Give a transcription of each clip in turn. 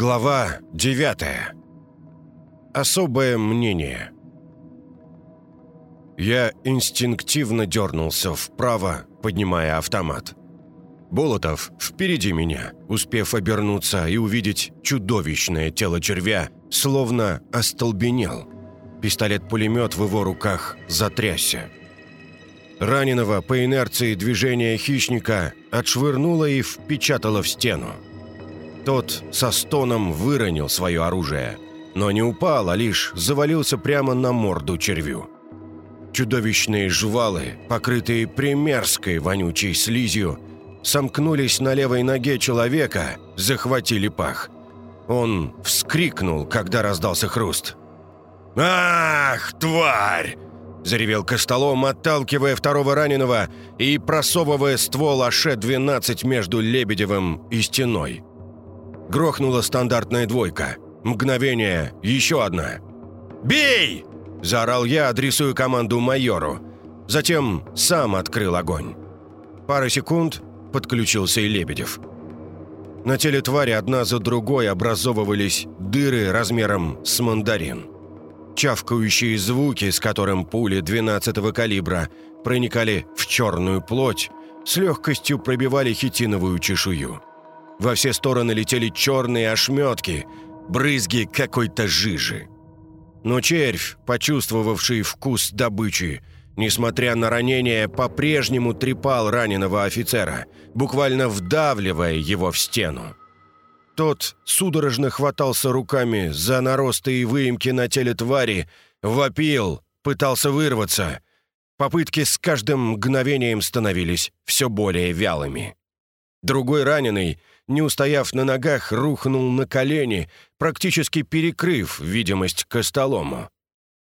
Глава 9. Особое мнение. Я инстинктивно дернулся вправо, поднимая автомат. Болотов впереди меня, успев обернуться и увидеть чудовищное тело червя, словно остолбенел. Пистолет-пулемет в его руках затрясся. Раненого по инерции движения хищника отшвырнуло и впечатало в стену. Тот со стоном выронил свое оружие, но не упал, а лишь завалился прямо на морду червю. Чудовищные жвалы, покрытые примерской вонючей слизью, сомкнулись на левой ноге человека, захватили пах. Он вскрикнул, когда раздался хруст. «Ах, тварь!» – заревел Костолом, отталкивая второго раненого и просовывая ствол АШ-12 между Лебедевым и стеной. Грохнула стандартная двойка. Мгновение, еще одна. «Бей!» – заорал я, адресуя команду майору. Затем сам открыл огонь. Пара секунд подключился и Лебедев. На теле твари одна за другой образовывались дыры размером с мандарин. Чавкающие звуки, с которым пули 12-го калибра проникали в черную плоть, с легкостью пробивали хитиновую чешую. Во все стороны летели черные ошметки, брызги какой-то жижи. Но червь, почувствовавший вкус добычи, несмотря на ранение, по-прежнему трепал раненого офицера, буквально вдавливая его в стену. Тот судорожно хватался руками за наросты и выемки на теле твари, вопил, пытался вырваться. Попытки с каждым мгновением становились все более вялыми. Другой раненый, не устояв на ногах, рухнул на колени, практически перекрыв видимость к столому.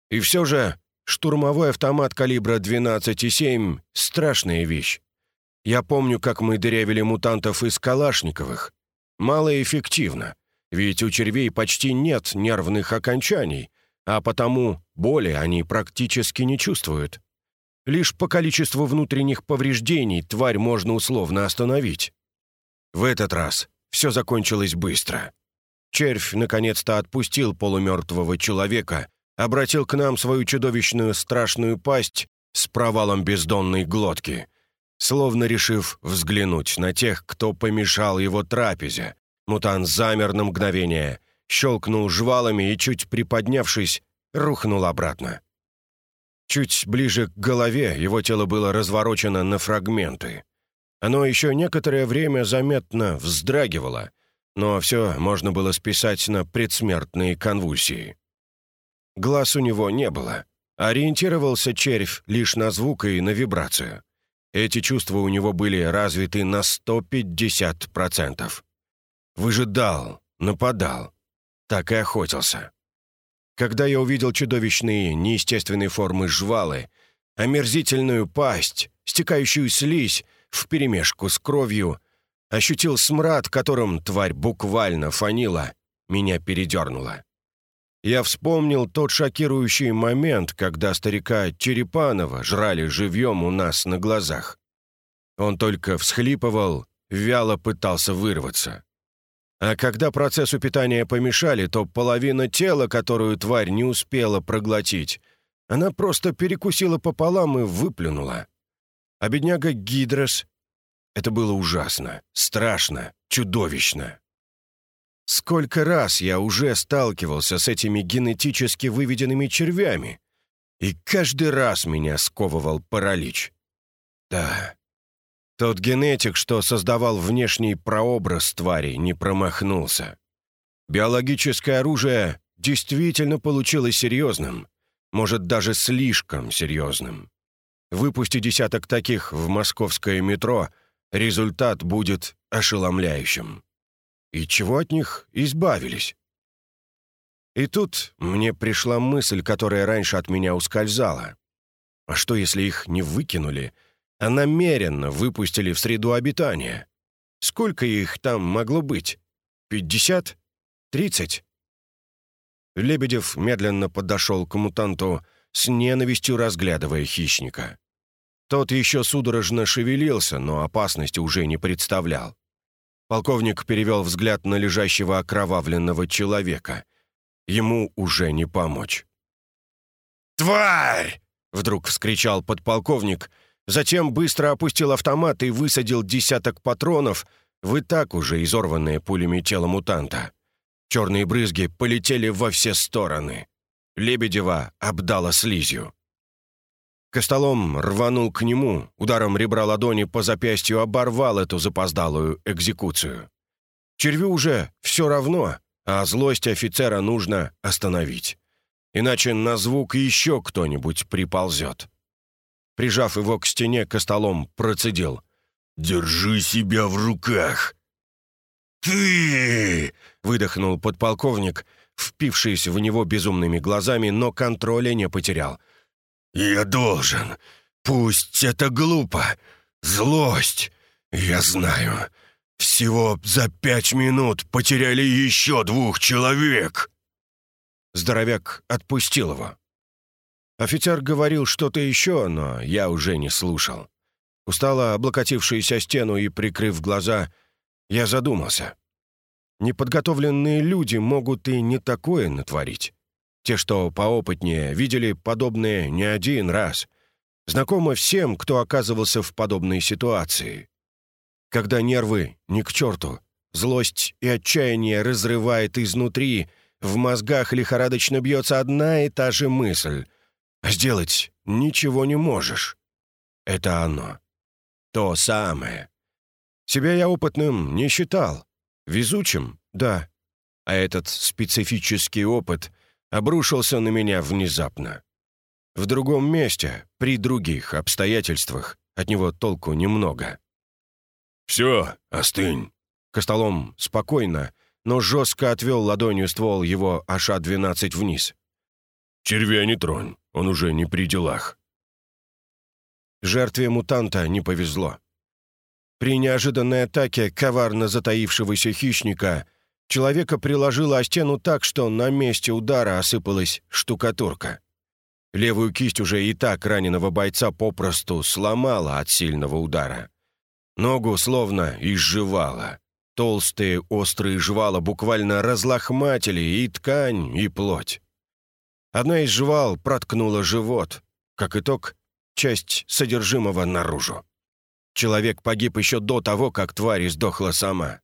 И все же штурмовой автомат калибра 12,7 — страшная вещь. Я помню, как мы дырявили мутантов из калашниковых. Малоэффективно, ведь у червей почти нет нервных окончаний, а потому боли они практически не чувствуют. Лишь по количеству внутренних повреждений тварь можно условно остановить. В этот раз все закончилось быстро. Червь наконец-то отпустил полумертвого человека, обратил к нам свою чудовищную страшную пасть с провалом бездонной глотки, словно решив взглянуть на тех, кто помешал его трапезе. Мутант замер на мгновение, щелкнул жвалами и, чуть приподнявшись, рухнул обратно. Чуть ближе к голове его тело было разворочено на фрагменты. Оно еще некоторое время заметно вздрагивало, но все можно было списать на предсмертные конвульсии. Глаз у него не было. Ориентировался червь лишь на звук и на вибрацию. Эти чувства у него были развиты на 150%. Выжидал, нападал. Так и охотился. Когда я увидел чудовищные, неестественные формы жвалы, омерзительную пасть, стекающую слизь, вперемешку с кровью, ощутил смрад, которым тварь буквально фанила, меня передернуло. Я вспомнил тот шокирующий момент, когда старика Черепанова жрали живьем у нас на глазах. Он только всхлипывал, вяло пытался вырваться. А когда процессу питания помешали, то половина тела, которую тварь не успела проглотить, она просто перекусила пополам и выплюнула. А бедняга Гидрос... Это было ужасно, страшно, чудовищно. Сколько раз я уже сталкивался с этими генетически выведенными червями, и каждый раз меня сковывал паралич. Да, тот генетик, что создавал внешний прообраз твари, не промахнулся. Биологическое оружие действительно получилось серьезным, может, даже слишком серьезным. Выпусти десяток таких в московское метро, результат будет ошеломляющим. И чего от них избавились? И тут мне пришла мысль, которая раньше от меня ускользала. А что, если их не выкинули, а намеренно выпустили в среду обитания? Сколько их там могло быть? Пятьдесят? Тридцать? Лебедев медленно подошел к мутанту, с ненавистью разглядывая хищника. Тот еще судорожно шевелился, но опасности уже не представлял. Полковник перевел взгляд на лежащего окровавленного человека. Ему уже не помочь. «Тварь!» — вдруг вскричал подполковник, затем быстро опустил автомат и высадил десяток патронов в и так уже изорванное пулями тело мутанта. Черные брызги полетели во все стороны. Лебедева обдала слизью. Костолом рванул к нему, ударом ребра ладони по запястью оборвал эту запоздалую экзекуцию. Червю уже все равно, а злость офицера нужно остановить. Иначе на звук еще кто-нибудь приползет. Прижав его к стене, Костолом процедил. «Держи себя в руках!» «Ты!» — выдохнул подполковник, впившись в него безумными глазами, но контроля не потерял. «Я должен. Пусть это глупо. Злость. Я знаю. Всего за пять минут потеряли еще двух человек!» Здоровяк отпустил его. Офицер говорил что-то еще, но я уже не слушал. Устало облокотившись о стену и прикрыв глаза, я задумался. Неподготовленные люди могут и не такое натворить. Те, что поопытнее, видели подобное не один раз. Знакомо всем, кто оказывался в подобной ситуации. Когда нервы не к черту, злость и отчаяние разрывает изнутри, в мозгах лихорадочно бьется одна и та же мысль. Сделать ничего не можешь. Это оно. То самое. Себя я опытным не считал. Везучим — да. А этот специфический опыт обрушился на меня внезапно. В другом месте, при других обстоятельствах, от него толку немного. «Все, остынь!» Костолом спокойно, но жестко отвел ладонью ствол его АШ-12 вниз. «Червя не тронь, он уже не при делах». Жертве мутанта не повезло. При неожиданной атаке коварно затаившегося хищника человека приложило о стену так, что на месте удара осыпалась штукатурка. Левую кисть уже и так раненого бойца попросту сломала от сильного удара. Ногу словно изживала. Толстые острые жвала буквально разлохматили и ткань, и плоть. Одна из жвал проткнула живот. Как итог, часть содержимого наружу. Человек погиб еще до того, как тварь издохла сама.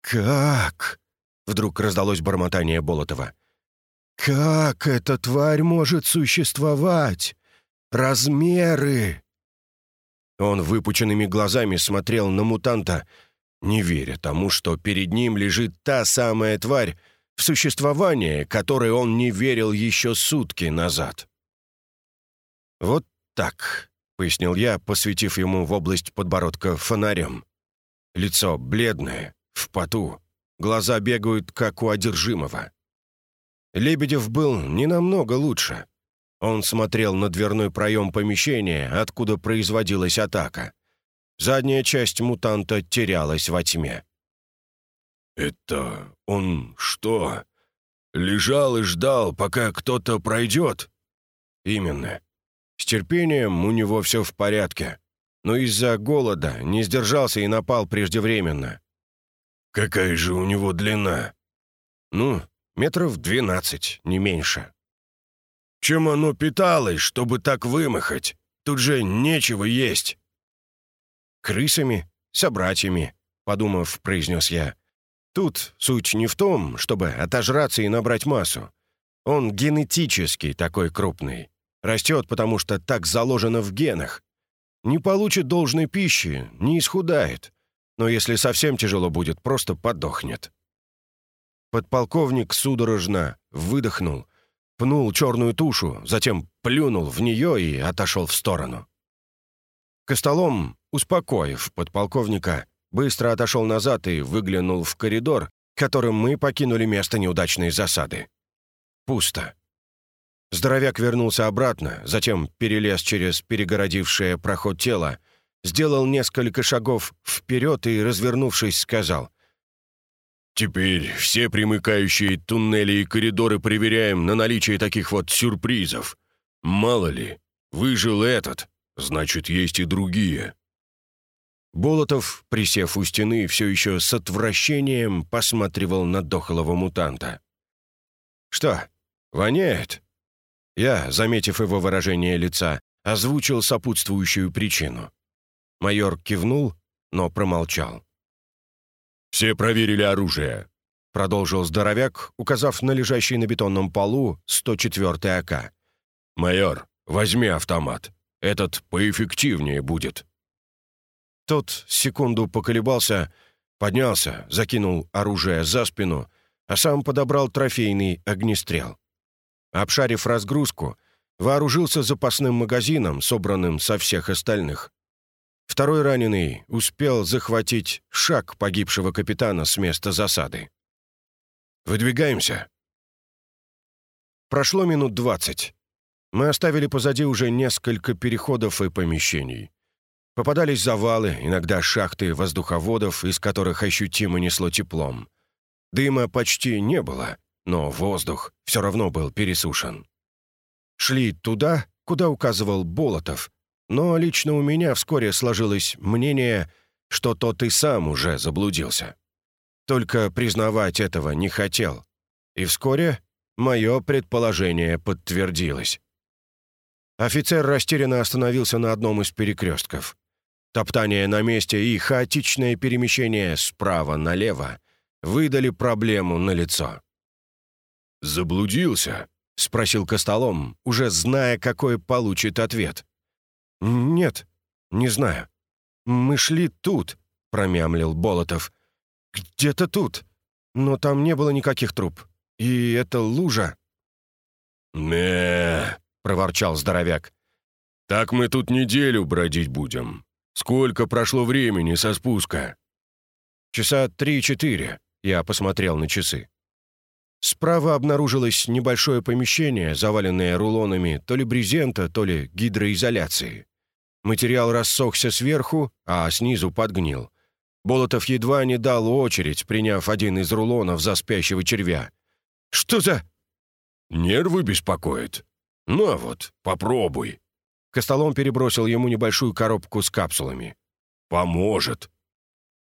«Как?» — вдруг раздалось бормотание Болотова. «Как эта тварь может существовать? Размеры!» Он выпученными глазами смотрел на мутанта, не веря тому, что перед ним лежит та самая тварь, в существование которой он не верил еще сутки назад. «Вот так», — пояснил я, посветив ему в область подбородка фонарем. Лицо бледное, в поту, глаза бегают, как у одержимого. Лебедев был не намного лучше. Он смотрел на дверной проем помещения, откуда производилась атака. Задняя часть мутанта терялась во тьме. «Это он что, лежал и ждал, пока кто-то пройдет?» «Именно. С терпением у него все в порядке, но из-за голода не сдержался и напал преждевременно». «Какая же у него длина?» «Ну, метров двенадцать, не меньше». «Чем оно питалось, чтобы так вымахать? Тут же нечего есть». «Крысами, собратьями», — подумав, произнес я. «Тут суть не в том, чтобы отожраться и набрать массу. Он генетически такой крупный. Растет, потому что так заложено в генах. Не получит должной пищи, не исхудает. Но если совсем тяжело будет, просто подохнет». Подполковник судорожно выдохнул, пнул черную тушу, затем плюнул в нее и отошел в сторону. Костолом Успокоив подполковника, быстро отошел назад и выглянул в коридор, которым мы покинули место неудачной засады. Пусто. Здоровяк вернулся обратно, затем перелез через перегородившее проход тело, сделал несколько шагов вперед и, развернувшись, сказал. «Теперь все примыкающие туннели и коридоры проверяем на наличие таких вот сюрпризов. Мало ли, выжил этот, значит, есть и другие». Болотов, присев у стены, все еще с отвращением посматривал на дохлого мутанта. «Что, воняет?» Я, заметив его выражение лица, озвучил сопутствующую причину. Майор кивнул, но промолчал. «Все проверили оружие», — продолжил здоровяк, указав на лежащий на бетонном полу 104-й АК. «Майор, возьми автомат. Этот поэффективнее будет». Тот секунду поколебался, поднялся, закинул оружие за спину, а сам подобрал трофейный огнестрел. Обшарив разгрузку, вооружился запасным магазином, собранным со всех остальных. Второй раненый успел захватить шаг погибшего капитана с места засады. «Выдвигаемся». Прошло минут двадцать. Мы оставили позади уже несколько переходов и помещений. Попадались завалы, иногда шахты воздуховодов, из которых ощутимо несло теплом. Дыма почти не было, но воздух все равно был пересушен. Шли туда, куда указывал Болотов, но лично у меня вскоре сложилось мнение, что тот и сам уже заблудился. Только признавать этого не хотел. И вскоре мое предположение подтвердилось. Офицер растерянно остановился на одном из перекрестков. Топтание на месте и хаотичное перемещение справа налево выдали проблему на лицо. «Заблудился?» — спросил Костолом, уже зная, какой получит ответ. «Нет, не знаю. Мы шли тут», — промямлил Болотов. «Где-то тут. Но там не было никаких труб. И это лужа». «Не», — проворчал здоровяк. «Так мы тут неделю бродить будем. Сколько прошло времени со спуска?» «Часа три-четыре», — я посмотрел на часы. Справа обнаружилось небольшое помещение, заваленное рулонами то ли брезента, то ли гидроизоляции. Материал рассохся сверху, а снизу подгнил. Болотов едва не дал очередь, приняв один из рулонов за спящего червя. «Что за...» «Нервы беспокоит. Ну а вот, попробуй». Костолом перебросил ему небольшую коробку с капсулами. «Поможет».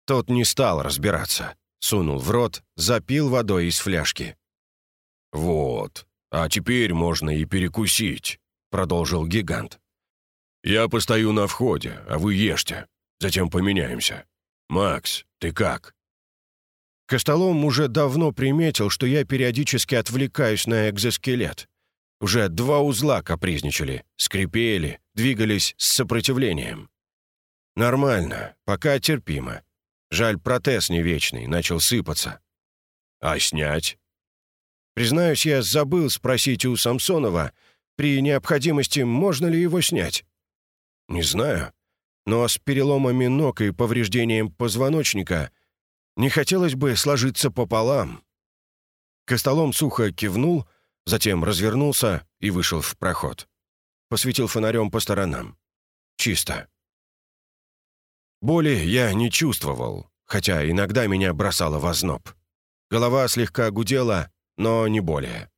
Тот не стал разбираться. Сунул в рот, запил водой из фляжки. «Вот, а теперь можно и перекусить», — продолжил гигант. «Я постою на входе, а вы ешьте. Затем поменяемся. Макс, ты как?» Костолом уже давно приметил, что я периодически отвлекаюсь на экзоскелет. Уже два узла капризничали, скрипели, двигались с сопротивлением. Нормально, пока терпимо. Жаль, протез не вечный, начал сыпаться. А снять? Признаюсь, я забыл спросить у Самсонова, при необходимости можно ли его снять. Не знаю, но с переломами ног и повреждением позвоночника не хотелось бы сложиться пополам. Костолом сухо кивнул, затем развернулся и вышел в проход. Посветил фонарем по сторонам. Чисто. Боли я не чувствовал, хотя иногда меня бросало в озноб. Голова слегка гудела, но не более.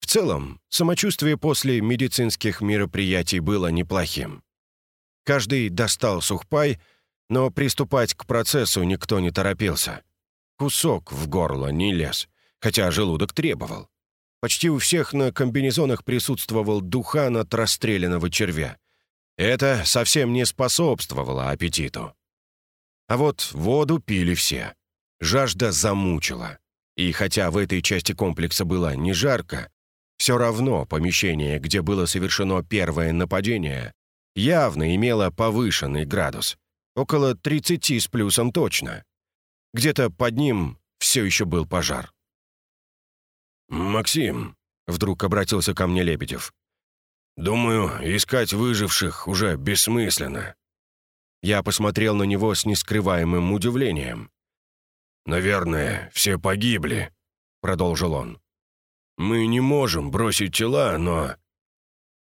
В целом, самочувствие после медицинских мероприятий было неплохим. Каждый достал сухпай, но приступать к процессу никто не торопился. Кусок в горло не лез, хотя желудок требовал. Почти у всех на комбинезонах присутствовал духан от расстрелянного червя. Это совсем не способствовало аппетиту. А вот воду пили все. Жажда замучила. И хотя в этой части комплекса было не жарко, все равно помещение, где было совершено первое нападение, явно имело повышенный градус. Около 30 с плюсом точно. Где-то под ним все еще был пожар. «Максим», — вдруг обратился ко мне Лебедев, «думаю, искать выживших уже бессмысленно». Я посмотрел на него с нескрываемым удивлением. «Наверное, все погибли», — продолжил он. «Мы не можем бросить тела, но...»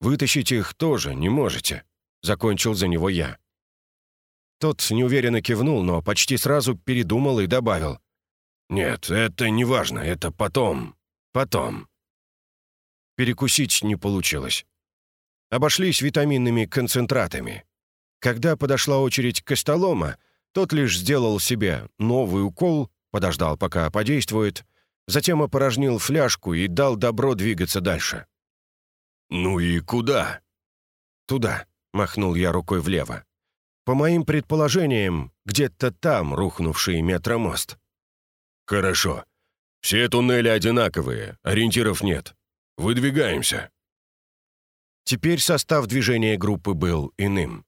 «Вытащить их тоже не можете», — закончил за него я. Тот неуверенно кивнул, но почти сразу передумал и добавил. «Нет, это не важно, это потом, потом». Перекусить не получилось. Обошлись витаминными концентратами. Когда подошла очередь Костолома, тот лишь сделал себе новый укол, подождал, пока подействует, затем опорожнил фляжку и дал добро двигаться дальше. «Ну и куда?» «Туда», — махнул я рукой влево. «По моим предположениям, где-то там рухнувший метромост». «Хорошо. Все туннели одинаковые, ориентиров нет. Выдвигаемся». Теперь состав движения группы был иным.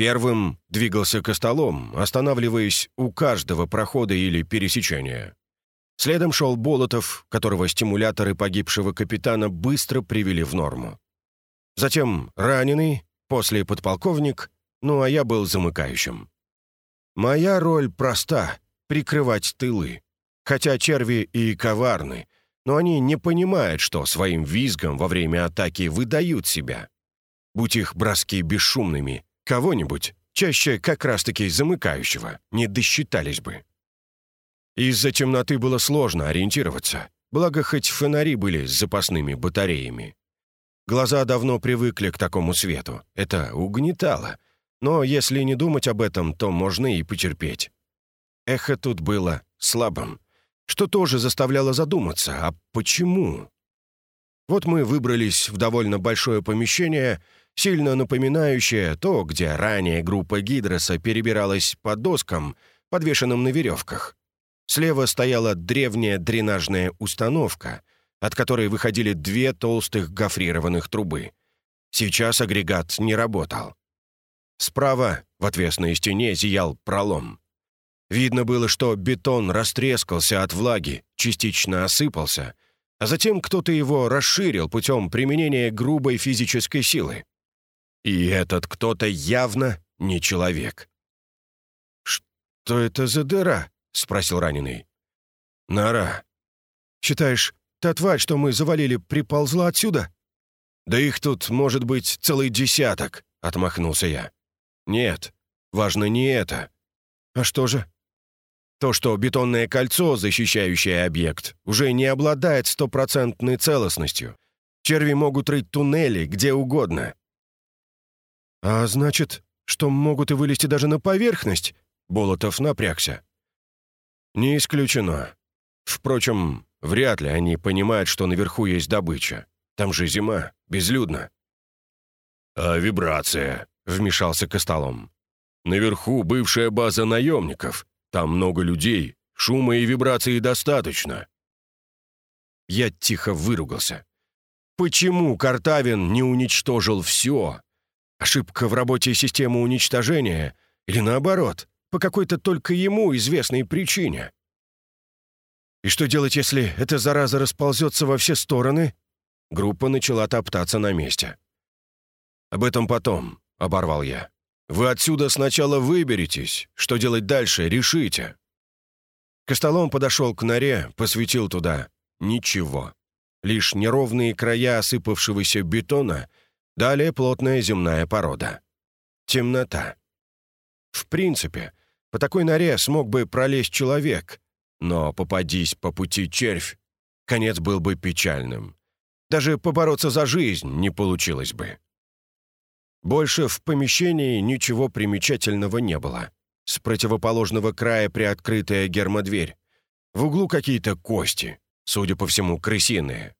Первым двигался Костолом, останавливаясь у каждого прохода или пересечения. Следом шел Болотов, которого стимуляторы погибшего капитана быстро привели в норму. Затем раненый, после подполковник, ну а я был замыкающим. Моя роль проста — прикрывать тылы. Хотя черви и коварны, но они не понимают, что своим визгом во время атаки выдают себя. Будь их броски бесшумными, кого-нибудь, чаще как раз-таки замыкающего, не досчитались бы. Из-за темноты было сложно ориентироваться, благо хоть фонари были с запасными батареями. Глаза давно привыкли к такому свету, это угнетало, но если не думать об этом, то можно и потерпеть. Эхо тут было слабым, что тоже заставляло задуматься, а почему? Вот мы выбрались в довольно большое помещение, сильно напоминающее то, где ранее группа Гидроса перебиралась по доскам, подвешенным на веревках. Слева стояла древняя дренажная установка, от которой выходили две толстых гофрированных трубы. Сейчас агрегат не работал. Справа, в отвесной стене, зиял пролом. Видно было, что бетон растрескался от влаги, частично осыпался, а затем кто-то его расширил путем применения грубой физической силы. И этот кто-то явно не человек. «Что это за дыра?» — спросил раненый. «Нора. Считаешь, та тварь, что мы завалили, приползла отсюда?» «Да их тут может быть целый десяток», — отмахнулся я. «Нет, важно не это. А что же?» То, что бетонное кольцо, защищающее объект, уже не обладает стопроцентной целостностью. Черви могут рыть туннели где угодно. «А значит, что могут и вылезти даже на поверхность?» Болотов напрягся. «Не исключено. Впрочем, вряд ли они понимают, что наверху есть добыча. Там же зима, безлюдно». «А вибрация?» — вмешался Костолом. «Наверху бывшая база наемников. Там много людей, шума и вибрации достаточно». Я тихо выругался. Почему Картавин не уничтожил все? Ошибка в работе системы уничтожения? Или наоборот, по какой-то только ему известной причине? И что делать, если эта зараза расползется во все стороны? Группа начала топтаться на месте. «Об этом потом», — оборвал я. Вы отсюда сначала выберетесь. Что делать дальше, решите». Костолом подошел к норе, посветил туда. Ничего. Лишь неровные края осыпавшегося бетона, далее плотная земная порода. Темнота. В принципе, по такой норе смог бы пролезть человек, но попадись по пути червь, конец был бы печальным. Даже побороться за жизнь не получилось бы. Больше в помещении ничего примечательного не было. С противоположного края приоткрытая гермодверь. В углу какие-то кости, судя по всему, крысиные.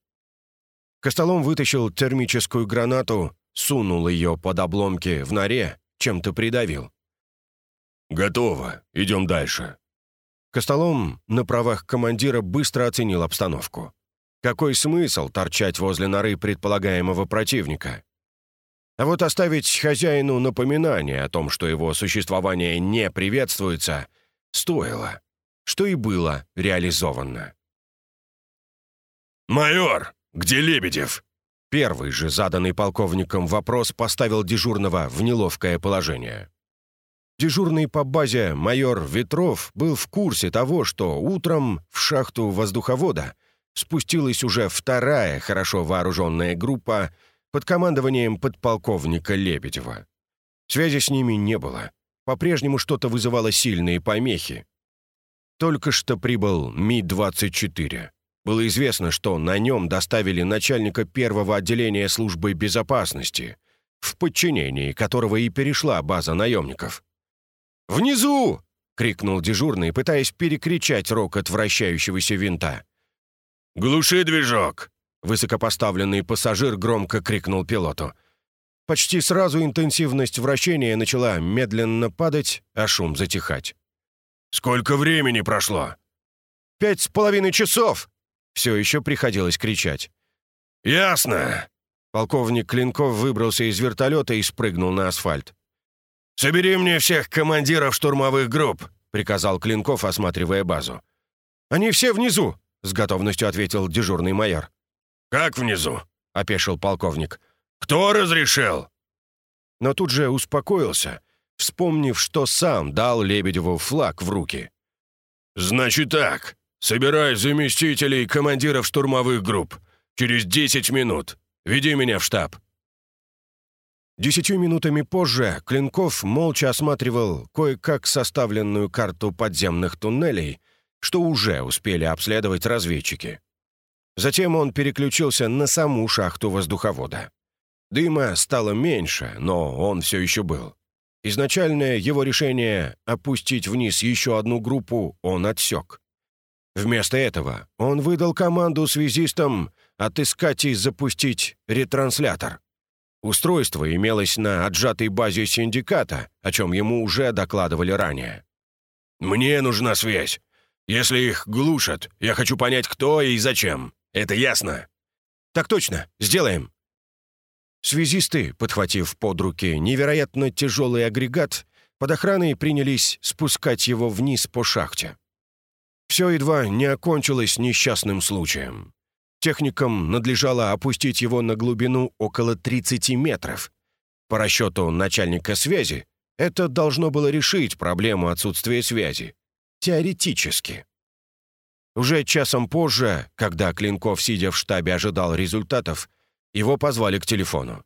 Костолом вытащил термическую гранату, сунул ее под обломки в норе, чем-то придавил. «Готово. Идем дальше». Костолом на правах командира быстро оценил обстановку. Какой смысл торчать возле норы предполагаемого противника? А вот оставить хозяину напоминание о том, что его существование не приветствуется, стоило, что и было реализовано. «Майор, где Лебедев?» Первый же заданный полковником вопрос поставил дежурного в неловкое положение. Дежурный по базе майор Ветров был в курсе того, что утром в шахту воздуховода спустилась уже вторая хорошо вооруженная группа под командованием подполковника Лебедева. Связи с ними не было. По-прежнему что-то вызывало сильные помехи. Только что прибыл Ми-24. Было известно, что на нем доставили начальника первого отделения службы безопасности. в подчинении которого и перешла база наемников. «Внизу!» — крикнул дежурный, пытаясь перекричать рокот вращающегося винта. «Глуши движок!» — высокопоставленный пассажир громко крикнул пилоту. Почти сразу интенсивность вращения начала медленно падать, а шум затихать. «Сколько времени прошло?» «Пять с половиной часов!» Все еще приходилось кричать. «Ясно!» Полковник Клинков выбрался из вертолета и спрыгнул на асфальт. «Собери мне всех командиров штурмовых групп», — приказал Клинков, осматривая базу. «Они все внизу», — с готовностью ответил дежурный майор. «Как внизу?» — опешил полковник. «Кто разрешил?» Но тут же успокоился, вспомнив, что сам дал Лебедеву флаг в руки. «Значит так. Собирай заместителей командиров штурмовых групп. Через десять минут. Веди меня в штаб». Десятью минутами позже Клинков молча осматривал кое-как составленную карту подземных туннелей, что уже успели обследовать разведчики. Затем он переключился на саму шахту воздуховода. Дыма стало меньше, но он все еще был. Изначальное его решение опустить вниз еще одну группу он отсек. Вместо этого он выдал команду связистам отыскать и запустить ретранслятор. Устройство имелось на отжатой базе синдиката, о чем ему уже докладывали ранее. «Мне нужна связь. Если их глушат, я хочу понять, кто и зачем. Это ясно?» «Так точно. Сделаем». Связисты, подхватив под руки невероятно тяжелый агрегат, под охраной принялись спускать его вниз по шахте. Все едва не окончилось несчастным случаем. Техникам надлежало опустить его на глубину около 30 метров. По расчету начальника связи, это должно было решить проблему отсутствия связи. Теоретически. Уже часом позже, когда Клинков, сидя в штабе, ожидал результатов, его позвали к телефону.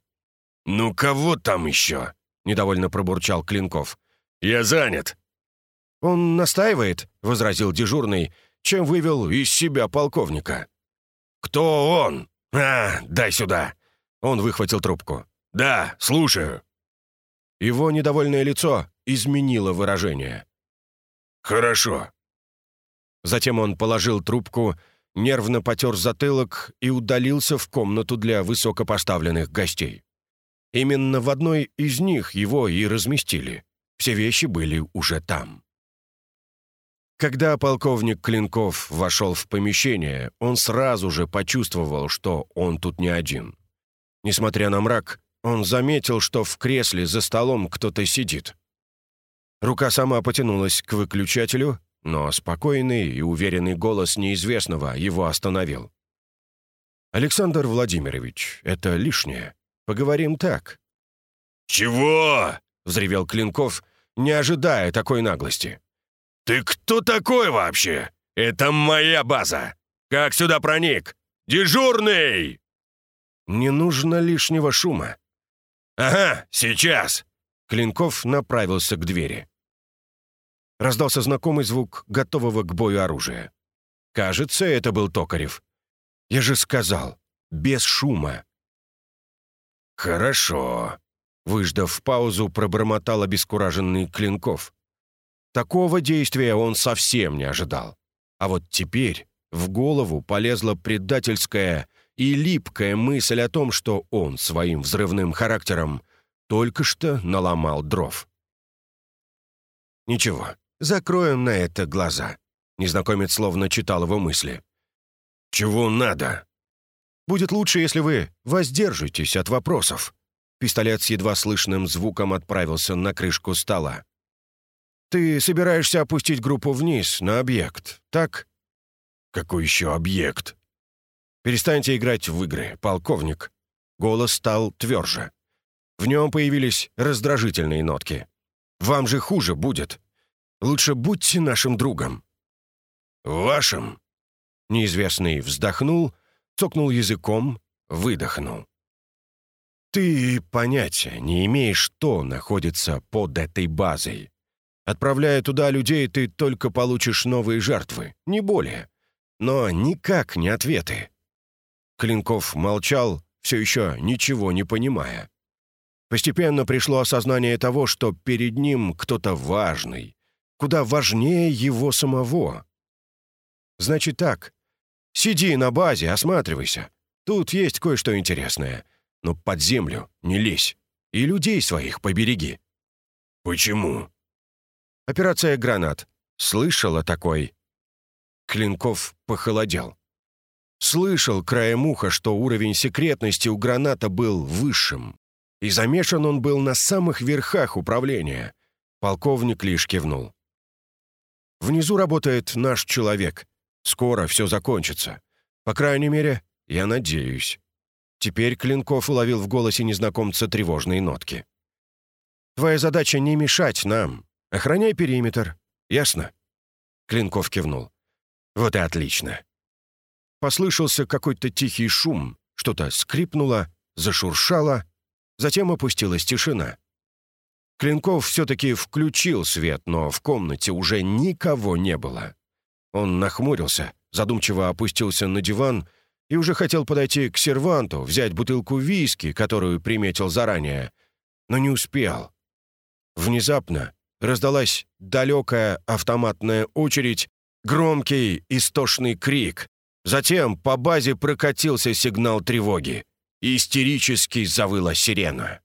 «Ну кого там еще?» — недовольно пробурчал Клинков. «Я занят». «Он настаивает», — возразил дежурный, чем вывел из себя полковника. «Кто он? А, дай сюда!» Он выхватил трубку. «Да, слушаю». Его недовольное лицо изменило выражение. «Хорошо». Затем он положил трубку, нервно потер затылок и удалился в комнату для высокопоставленных гостей. Именно в одной из них его и разместили. Все вещи были уже там. Когда полковник Клинков вошел в помещение, он сразу же почувствовал, что он тут не один. Несмотря на мрак, он заметил, что в кресле за столом кто-то сидит. Рука сама потянулась к выключателю, но спокойный и уверенный голос неизвестного его остановил. «Александр Владимирович, это лишнее. Поговорим так». «Чего?» — взревел Клинков, не ожидая такой наглости. «Ты кто такой вообще? Это моя база! Как сюда проник? Дежурный!» «Не нужно лишнего шума». «Ага, сейчас!» Клинков направился к двери. Раздался знакомый звук готового к бою оружия. Кажется, это был Токарев. Я же сказал, без шума. «Хорошо», — выждав паузу, пробормотал обескураженный Клинков. Такого действия он совсем не ожидал. А вот теперь в голову полезла предательская и липкая мысль о том, что он своим взрывным характером только что наломал дров. «Ничего, закроем на это глаза», — незнакомец словно читал его мысли. «Чего надо?» «Будет лучше, если вы воздержитесь от вопросов». Пистолет с едва слышным звуком отправился на крышку стола. Ты собираешься опустить группу вниз, на объект, так?» «Какой еще объект?» «Перестаньте играть в игры, полковник». Голос стал тверже. В нем появились раздражительные нотки. «Вам же хуже будет. Лучше будьте нашим другом». «Вашим?» Неизвестный вздохнул, цокнул языком, выдохнул. «Ты понятия не имеешь, что находится под этой базой. Отправляя туда людей, ты только получишь новые жертвы, не более. Но никак не ответы». Клинков молчал, все еще ничего не понимая. Постепенно пришло осознание того, что перед ним кто-то важный, куда важнее его самого. Значит так, сиди на базе, осматривайся. Тут есть кое-что интересное. Но под землю не лезь. И людей своих побереги. Почему? Операция «Гранат». Слышал о такой? Клинков похолодел. Слышал краем уха, что уровень секретности у граната был высшим. И замешан он был на самых верхах управления. Полковник лишь кивнул. «Внизу работает наш человек. Скоро все закончится. По крайней мере, я надеюсь». Теперь Клинков уловил в голосе незнакомца тревожные нотки. «Твоя задача не мешать нам. Охраняй периметр. Ясно?» Клинков кивнул. «Вот и отлично». Послышался какой-то тихий шум, что-то скрипнуло, зашуршало, затем опустилась тишина. Клинков все-таки включил свет, но в комнате уже никого не было. Он нахмурился, задумчиво опустился на диван и уже хотел подойти к серванту, взять бутылку виски, которую приметил заранее, но не успел. Внезапно раздалась далекая автоматная очередь, громкий истошный крик. Затем по базе прокатился сигнал тревоги. Истерически завыла сирена.